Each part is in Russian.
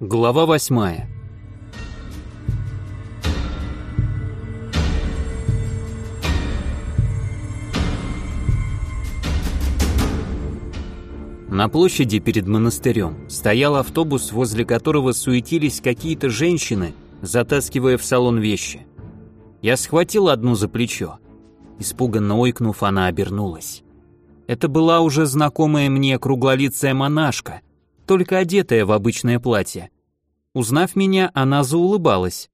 Глава восьмая. На площади перед монастырем стоял автобус, возле которого суетились какие-то женщины, затаскивая в салон вещи. Я схватил одну за плечо. Испуганно ойкнув, она обернулась. Это была уже знакомая мне круглолицая монашка, только одетая в обычное платье. Узнав меня, она заулыбалась.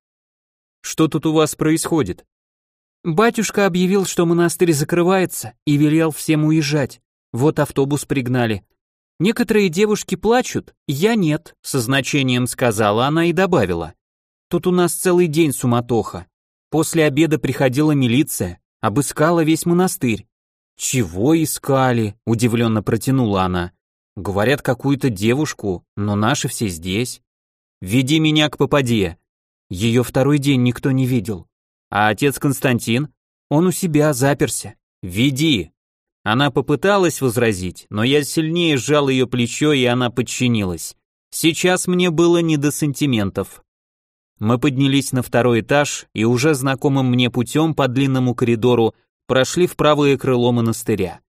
«Что тут у вас происходит?» «Батюшка объявил, что монастырь закрывается, и велел всем уезжать. Вот автобус пригнали. Некоторые девушки плачут, я нет», — со значением сказала она и добавила. «Тут у нас целый день суматоха. После обеда приходила милиция, обыскала весь монастырь. «Чего искали?» – удивленно протянула она. «Говорят, какую-то девушку, но наши все здесь. Веди меня к попаде». Ее второй день никто не видел. А отец Константин? Он у себя заперся. «Веди!» Она попыталась возразить, но я сильнее сжал ее плечо, и она подчинилась. Сейчас мне было не до сантиментов. Мы поднялись на второй этаж и уже знакомым мне путем по длинному коридору прошли в правое крыло монастыря.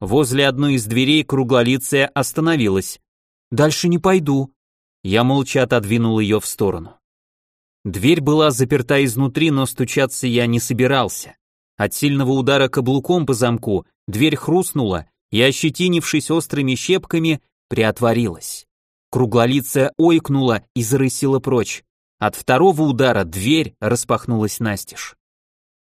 Возле одной из дверей круглолицая остановилась. «Дальше не пойду». Я молча отодвинул ее в сторону. Дверь была заперта изнутри, но стучаться я не собирался. От сильного удара каблуком по замку дверь хрустнула и, ощетинившись острыми щепками, приотворилась. Круглолицая ойкнула и зарысила прочь. От второго удара дверь распахнулась настежь.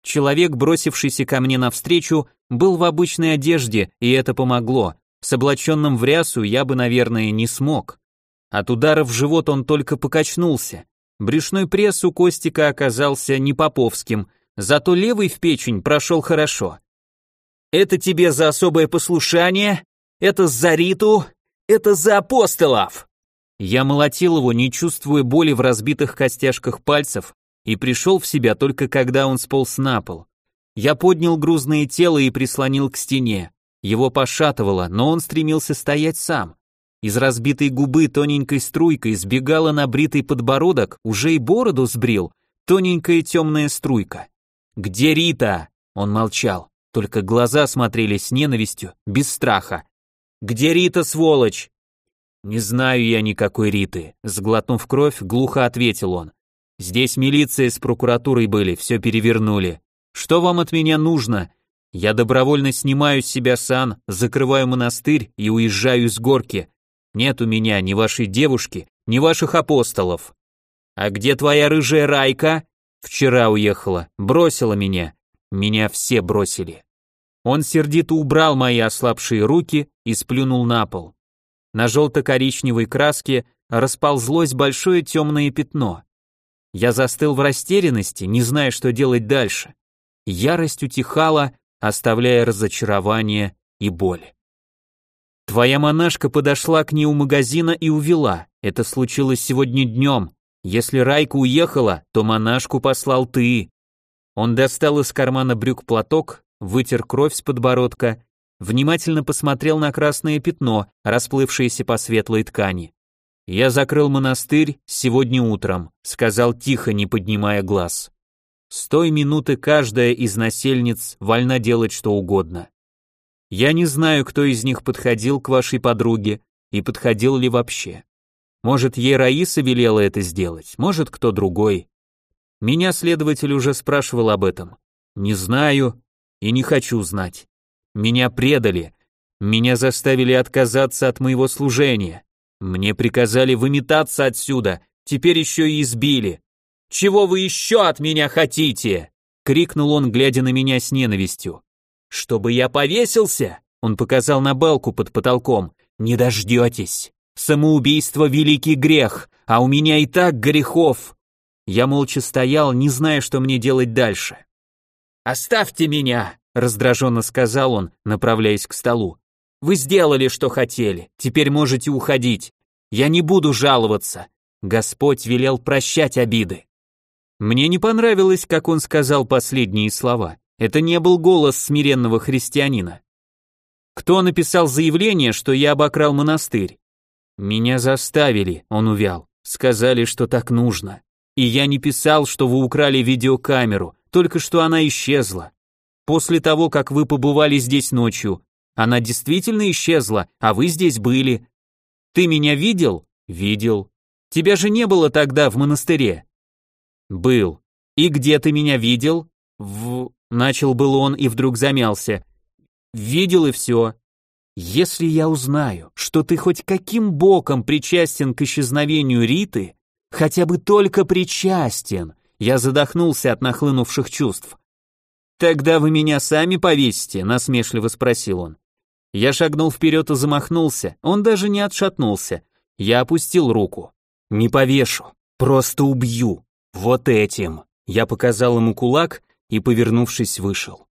Человек, бросившийся ко мне навстречу, был в обычной одежде, и это помогло. С облаченным в рясу я бы, наверное, не смог. От удара в живот он только покачнулся. Брюшной пресс у Костика оказался не поповским, зато левый в печень прошел хорошо. «Это тебе за особое послушание? Это за Риту? Это за апостолов!» Я молотил его, не чувствуя боли в разбитых костяшках пальцев, и пришел в себя только когда он сполз на пол. Я поднял грузное тело и прислонил к стене. Его пошатывало, но он стремился стоять сам. Из разбитой губы тоненькой струйкой сбегала на бритый подбородок, уже и бороду сбрил, тоненькая темная струйка. «Где Рита?» Он молчал, только глаза смотрели с ненавистью, без страха. «Где Рита, сволочь?» «Не знаю я никакой Риты», — сглотнув кровь, глухо ответил он. Здесь милиция с прокуратурой были, все перевернули. Что вам от меня нужно? Я добровольно снимаю с себя сан, закрываю монастырь и уезжаю с горки. Нет у меня ни вашей девушки, ни ваших апостолов. А где твоя рыжая Райка? Вчера уехала, бросила меня. Меня все бросили. Он сердито убрал мои ослабшие руки и сплюнул на пол. На желто-коричневой краске расползлось большое темное пятно. Я застыл в растерянности, не зная, что делать дальше. Ярость утихала, оставляя разочарование и боль. Твоя монашка подошла к ней у магазина и увела. Это случилось сегодня днем. Если Райка уехала, то монашку послал ты. Он достал из кармана брюк платок, вытер кровь с подбородка, внимательно посмотрел на красное пятно, расплывшееся по светлой ткани. «Я закрыл монастырь сегодня утром», — сказал тихо, не поднимая глаз. «С той минуты каждая из насельниц вольна делать что угодно. Я не знаю, кто из них подходил к вашей подруге и подходил ли вообще. Может, ей Раиса велела это сделать, может, кто другой. Меня следователь уже спрашивал об этом. Не знаю и не хочу знать. Меня предали, меня заставили отказаться от моего служения. Мне приказали выметаться отсюда, теперь еще и избили. Чего вы еще от меня хотите? крикнул он, глядя на меня с ненавистью. Чтобы я повесился? Он показал на балку под потолком. Не дождетесь. Самоубийство великий грех, а у меня и так грехов. Я молча стоял, не зная, что мне делать дальше. Оставьте меня, раздраженно сказал он, направляясь к столу. Вы сделали, что хотели, теперь можете уходить. Я не буду жаловаться. Господь велел прощать обиды. Мне не понравилось, как он сказал последние слова. Это не был голос смиренного христианина. Кто написал заявление, что я обокрал монастырь? Меня заставили, он увял. Сказали, что так нужно. И я не писал, что вы украли видеокамеру, только что она исчезла. После того, как вы побывали здесь ночью, она действительно исчезла, а вы здесь были. Ты меня видел? Видел. Тебя же не было тогда в монастыре. Был. И где ты меня видел? В... Начал был он и вдруг замялся. Видел и все. Если я узнаю, что ты хоть каким боком причастен к исчезновению Риты, хотя бы только причастен, я задохнулся от нахлынувших чувств. Тогда вы меня сами повесите, насмешливо спросил он. Я шагнул вперед и замахнулся, он даже не отшатнулся. Я опустил руку. Не повешу, просто убью. Вот этим. Я показал ему кулак и, повернувшись, вышел.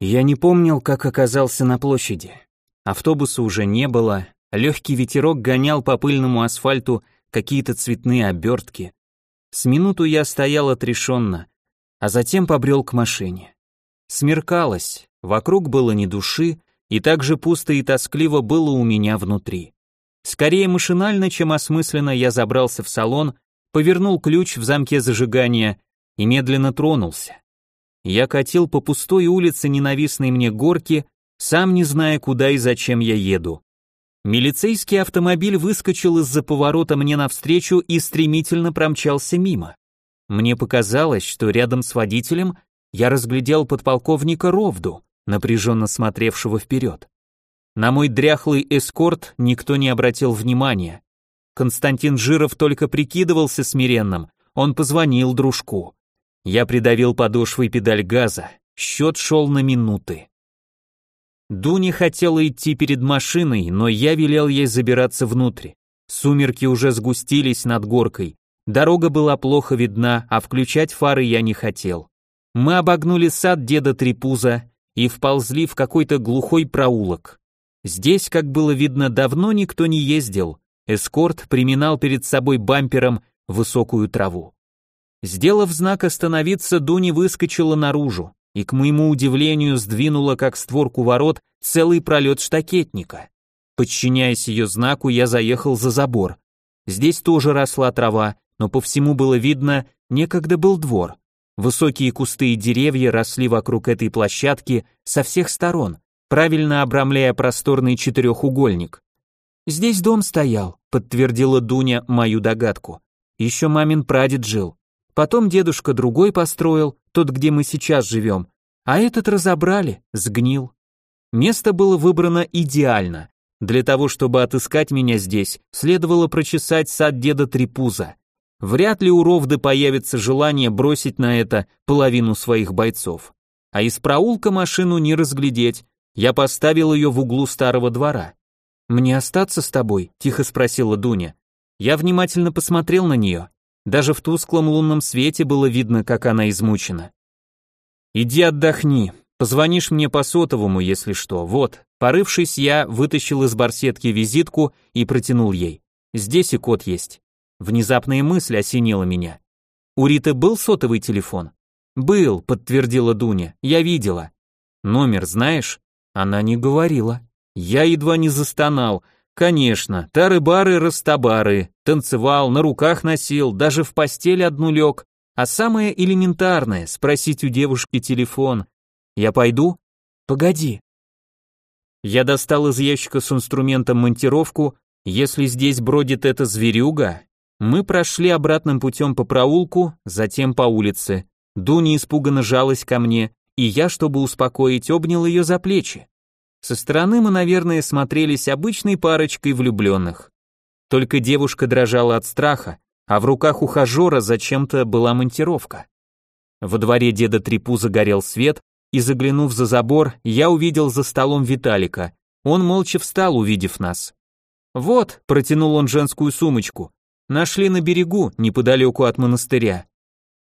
Я не помнил, как оказался на площади. Автобуса уже не было, легкий ветерок гонял по пыльному асфальту какие-то цветные обертки. С минуту я стоял отрешенно, а затем побрел к машине. Смеркалось, вокруг было ни души, и так же пусто и тоскливо было у меня внутри. Скорее машинально, чем осмысленно я забрался в салон, повернул ключ в замке зажигания и медленно тронулся. Я катил по пустой улице ненавистной мне горки, сам не зная, куда и зачем я еду. Милицейский автомобиль выскочил из-за поворота мне навстречу и стремительно промчался мимо. Мне показалось, что рядом с водителем я разглядел подполковника Ровду, напряженно смотревшего вперед. На мой дряхлый эскорт никто не обратил внимания. Константин Жиров только прикидывался смиренным, он позвонил дружку. Я придавил подошвой педаль газа, счет шел на минуты. Дуня хотела идти перед машиной, но я велел ей забираться внутрь. Сумерки уже сгустились над горкой, дорога была плохо видна, а включать фары я не хотел. Мы обогнули сад деда Трипуза и вползли в какой-то глухой проулок. Здесь, как было видно, давно никто не ездил. Эскорт приминал перед собой бампером высокую траву. Сделав знак остановиться, Дуни выскочила наружу и, к моему удивлению, сдвинула как створку ворот целый пролет штакетника. Подчиняясь ее знаку, я заехал за забор. Здесь тоже росла трава, но по всему было видно, некогда был двор. Высокие кусты и деревья росли вокруг этой площадки со всех сторон, правильно обрамляя просторный четырехугольник. «Здесь дом стоял», — подтвердила Дуня мою догадку. «Еще мамин прадед жил. Потом дедушка другой построил, тот, где мы сейчас живем. А этот разобрали, сгнил. Место было выбрано идеально. Для того, чтобы отыскать меня здесь, следовало прочесать сад деда Трипуза. Вряд ли у Ровды появится желание бросить на это половину своих бойцов. А из проулка машину не разглядеть, я поставил ее в углу старого двора. «Мне остаться с тобой?» – тихо спросила Дуня. Я внимательно посмотрел на нее. Даже в тусклом лунном свете было видно, как она измучена. «Иди отдохни. Позвонишь мне по сотовому, если что. Вот». Порывшись, я вытащил из барсетки визитку и протянул ей. «Здесь и код есть». Внезапная мысль осенила меня. «У Риты был сотовый телефон?» «Был», — подтвердила Дуня. «Я видела». «Номер знаешь?» Она не говорила. Я едва не застонал. Конечно, тары-бары, растабары, танцевал, на руках носил, даже в постель одну лег. А самое элементарное — спросить у девушки телефон. Я пойду? Погоди. Я достал из ящика с инструментом монтировку. Если здесь бродит эта зверюга, мы прошли обратным путем по проулку, затем по улице. Дуня испуганно жалась ко мне, и я, чтобы успокоить, обнял ее за плечи. Со стороны мы, наверное, смотрелись обычной парочкой влюбленных. Только девушка дрожала от страха, а в руках ухажера зачем-то была монтировка. Во дворе деда Трипуза горел свет, и заглянув за забор, я увидел за столом Виталика. Он молча встал, увидев нас. «Вот», — протянул он женскую сумочку, — «нашли на берегу, неподалеку от монастыря».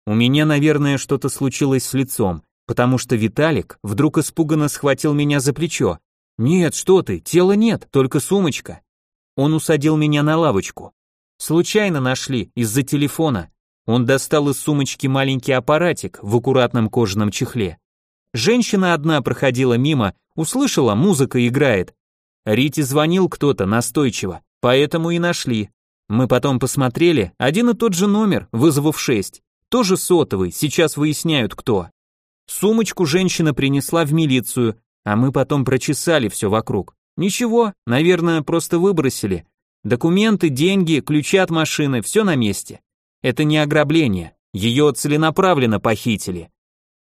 У меня, наверное, что-то случилось с лицом потому что Виталик вдруг испуганно схватил меня за плечо. «Нет, что ты, тела нет, только сумочка». Он усадил меня на лавочку. Случайно нашли, из-за телефона. Он достал из сумочки маленький аппаратик в аккуратном кожаном чехле. Женщина одна проходила мимо, услышала, музыка играет. Рите звонил кто-то настойчиво, поэтому и нашли. Мы потом посмотрели, один и тот же номер, вызовов 6. Тоже сотовый, сейчас выясняют кто. Сумочку женщина принесла в милицию, а мы потом прочесали все вокруг. Ничего, наверное, просто выбросили. Документы, деньги, ключи от машины, все на месте. Это не ограбление, ее целенаправленно похитили.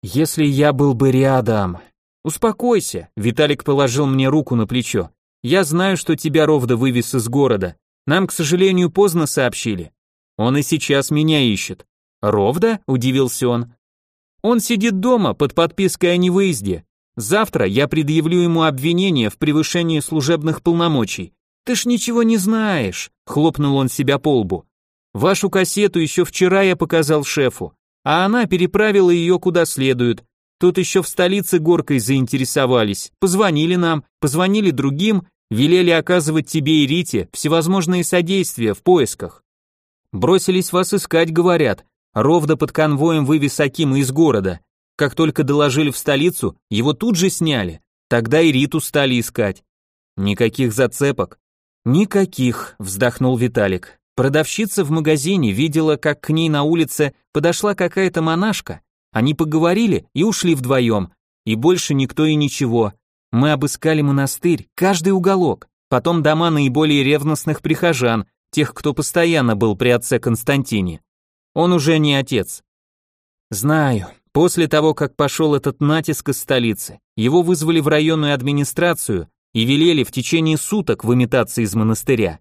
Если я был бы рядом... Успокойся, Виталик положил мне руку на плечо. Я знаю, что тебя Ровда вывез из города. Нам, к сожалению, поздно сообщили. Он и сейчас меня ищет. Ровда? Удивился он. Он сидит дома под подпиской о невыезде. Завтра я предъявлю ему обвинение в превышении служебных полномочий. Ты ж ничего не знаешь, хлопнул он себя по лбу. Вашу кассету еще вчера я показал шефу, а она переправила ее куда следует. Тут еще в столице горкой заинтересовались, позвонили нам, позвонили другим, велели оказывать тебе и Рите всевозможные содействия в поисках. Бросились вас искать, говорят, Ровда под конвоем вывез Акима из города. Как только доложили в столицу, его тут же сняли. Тогда и Риту стали искать. Никаких зацепок. Никаких, вздохнул Виталик. Продавщица в магазине видела, как к ней на улице подошла какая-то монашка. Они поговорили и ушли вдвоем. И больше никто и ничего. Мы обыскали монастырь, каждый уголок. Потом дома наиболее ревностных прихожан, тех, кто постоянно был при отце Константине. Он уже не отец. Знаю, после того, как пошел этот натиск из столицы, его вызвали в районную администрацию и велели в течение суток выметаться из монастыря.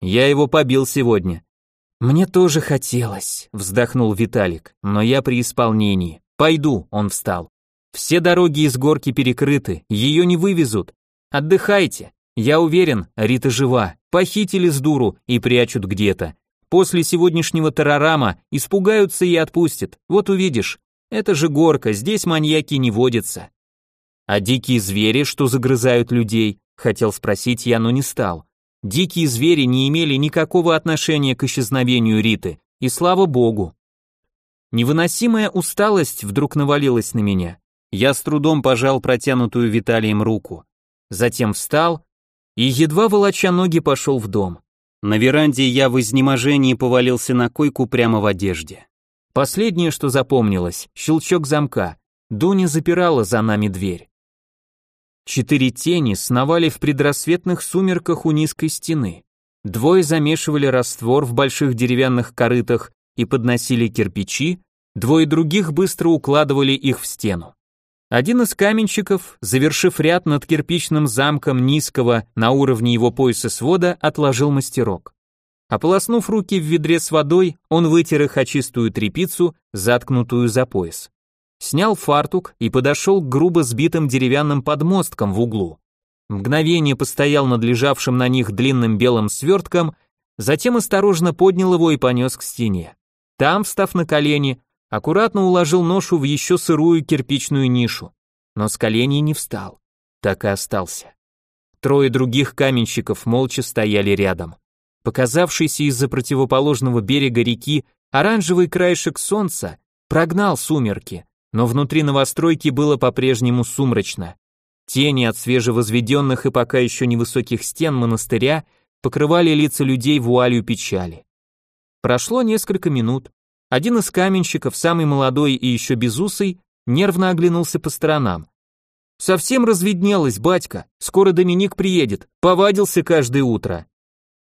Я его побил сегодня. Мне тоже хотелось, вздохнул Виталик, но я при исполнении. Пойду, он встал. Все дороги из горки перекрыты, ее не вывезут. Отдыхайте. Я уверен, Рита жива. Похитили с дуру и прячут где-то. После сегодняшнего террорама испугаются и отпустят. Вот увидишь. Это же горка, здесь маньяки не водятся. А дикие звери, что загрызают людей, хотел спросить я, но не стал. Дикие звери не имели никакого отношения к исчезновению Риты, и слава богу. Невыносимая усталость вдруг навалилась на меня. Я с трудом пожал протянутую Виталием руку. Затем встал и, едва волоча ноги, пошел в дом. На веранде я в изнеможении повалился на койку прямо в одежде. Последнее, что запомнилось, щелчок замка. Дуня запирала за нами дверь. Четыре тени сновали в предрассветных сумерках у низкой стены. Двое замешивали раствор в больших деревянных корытах и подносили кирпичи, двое других быстро укладывали их в стену. Один из каменщиков, завершив ряд над кирпичным замком низкого на уровне его пояса свода, отложил мастерок. Ополоснув руки в ведре с водой, он вытер их о чистую тряпицу, заткнутую за пояс. Снял фартук и подошел к грубо сбитым деревянным подмосткам в углу. Мгновение постоял над лежавшим на них длинным белым свертком, затем осторожно поднял его и понес к стене. Там, встав на колени, аккуратно уложил ношу в еще сырую кирпичную нишу, но с коленей не встал, так и остался. Трое других каменщиков молча стояли рядом. Показавшийся из-за противоположного берега реки оранжевый краешек солнца прогнал сумерки, но внутри новостройки было по-прежнему сумрачно. Тени от свежевозведенных и пока еще невысоких стен монастыря покрывали лица людей вуалью печали. Прошло несколько минут, один из каменщиков, самый молодой и еще безусый, нервно оглянулся по сторонам. «Совсем разведнелось, батька, скоро Доминик приедет, повадился каждое утро».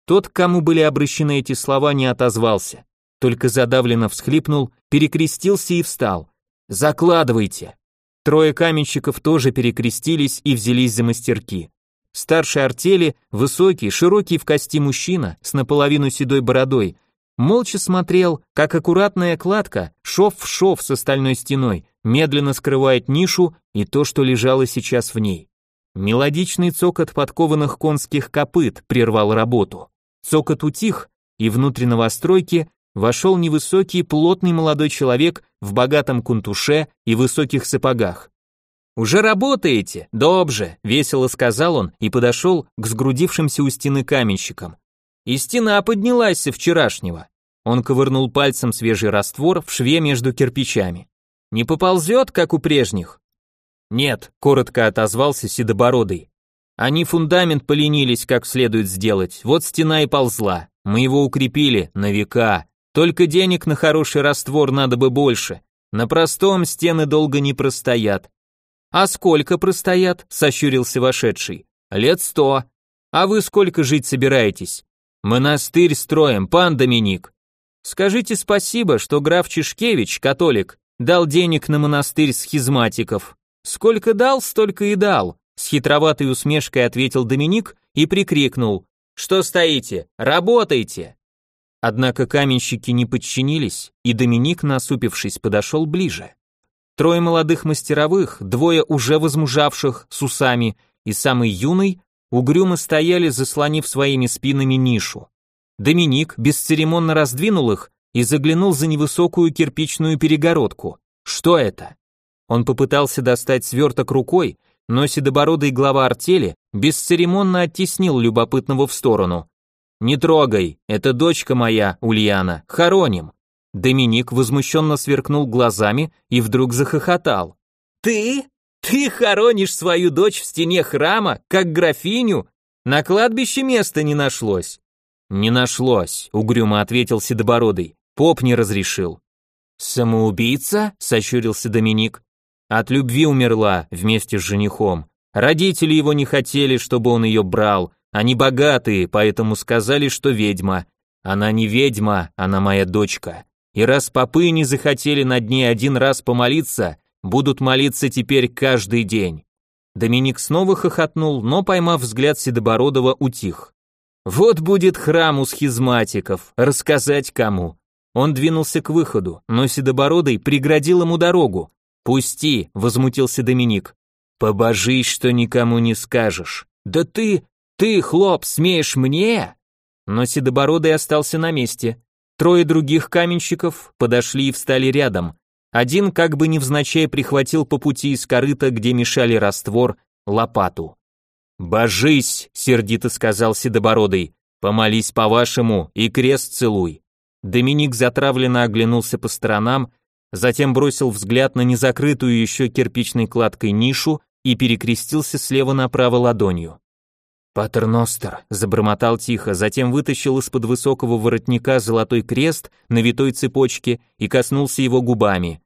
Тот, к кому были обращены эти слова, не отозвался, только задавленно всхлипнул, перекрестился и встал. «Закладывайте». Трое каменщиков тоже перекрестились и взялись за мастерки. Старший артели, высокий, широкий в кости мужчина с наполовину седой бородой, молча смотрел, как аккуратная кладка, шов в шов с остальной стеной, медленно скрывает нишу и то, что лежало сейчас в ней. Мелодичный цокот подкованных конских копыт прервал работу. Цокот утих, и внутрь новостройки вошел невысокий, плотный молодой человек в богатом кунтуше и высоких сапогах. «Уже работаете? Добже!» — весело сказал он и подошел к сгрудившимся у стены каменщикам. И стена поднялась со вчерашнего. Он ковырнул пальцем свежий раствор в шве между кирпичами. Не поползет, как у прежних? Нет, коротко отозвался седобородый. Они фундамент поленились как следует сделать, вот стена и ползла. Мы его укрепили на века. Только денег на хороший раствор надо бы больше. На простом стены долго не простоят. А сколько простоят? сощурился вошедший. Лет сто. А вы сколько жить собираетесь? Монастырь строим, пан Доминик. Скажите спасибо, что граф Чешкевич, католик, дал денег на монастырь схизматиков. Сколько дал, столько и дал, с хитроватой усмешкой ответил Доминик и прикрикнул: "Что стоите? Работайте!" Однако каменщики не подчинились, и Доминик, насупившись, подошел ближе. Трое молодых мастеровых, двое уже возмужавших с усами и самый юный, угрюмо стояли, заслонив своими спинами нишу. Доминик бесцеремонно раздвинул их и заглянул за невысокую кирпичную перегородку. Что это? Он попытался достать сверток рукой, но седобородый глава артели бесцеремонно оттеснил любопытного в сторону. «Не трогай, это дочка моя, Ульяна, хороним». Доминик возмущенно сверкнул глазами и вдруг захохотал. «Ты? Ты хоронишь свою дочь в стене храма, как графиню? На кладбище места не нашлось. «Не нашлось», — угрюмо ответил Седобородый. «Поп не разрешил». «Самоубийца?» — сощурился Доминик. «От любви умерла вместе с женихом. Родители его не хотели, чтобы он ее брал. Они богатые, поэтому сказали, что ведьма. Она не ведьма, она моя дочка. И раз попы не захотели над ней один раз помолиться, будут молиться теперь каждый день». Доминик снова хохотнул, но, поймав взгляд Седобородова, утих. Вот будет храм у схизматиков, рассказать кому. Он двинулся к выходу, но Седобородый преградил ему дорогу. «Пусти», — возмутился Доминик. «Побожись, что никому не скажешь». «Да ты, ты, хлоп, смеешь мне?» Но Седобородый остался на месте. Трое других каменщиков подошли и встали рядом. Один как бы невзначай прихватил по пути из корыта, где мешали раствор, лопату. «Божись!» — сердито сказал Седобородый. «Помолись по-вашему и крест целуй». Доминик затравленно оглянулся по сторонам, затем бросил взгляд на незакрытую еще кирпичной кладкой нишу и перекрестился слева направо ладонью. «Патерностер», — забормотал тихо, затем вытащил из-под высокого воротника золотой крест на витой цепочке и коснулся его губами.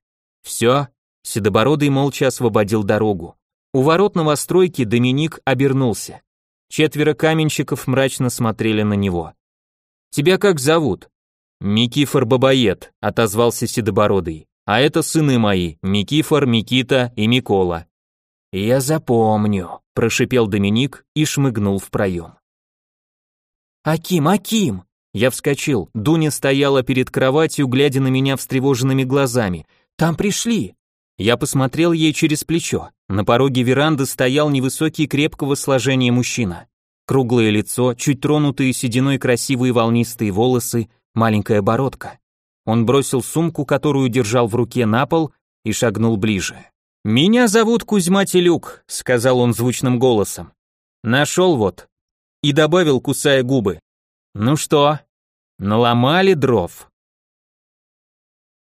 «Все?» — Седобородый молча освободил дорогу. У ворот новостройки Доминик обернулся. Четверо каменщиков мрачно смотрели на него. «Тебя как зовут?» «Микифор Бабаед», — отозвался Седобородый. «А это сыны мои, Микифор, Микита и Микола». «Я запомню», — прошипел Доминик и шмыгнул в проем. «Аким, Аким!» Я вскочил, Дуня стояла перед кроватью, глядя на меня встревоженными глазами. «Там пришли!» Я посмотрел ей через плечо. На пороге веранды стоял невысокий крепкого сложения мужчина. Круглое лицо, чуть тронутые сединой красивые волнистые волосы, маленькая бородка. Он бросил сумку, которую держал в руке, на пол и шагнул ближе. «Меня зовут Кузьма Телюк», — сказал он звучным голосом. «Нашел вот». И добавил, кусая губы. «Ну что, наломали дров?»